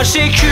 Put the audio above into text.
gerçek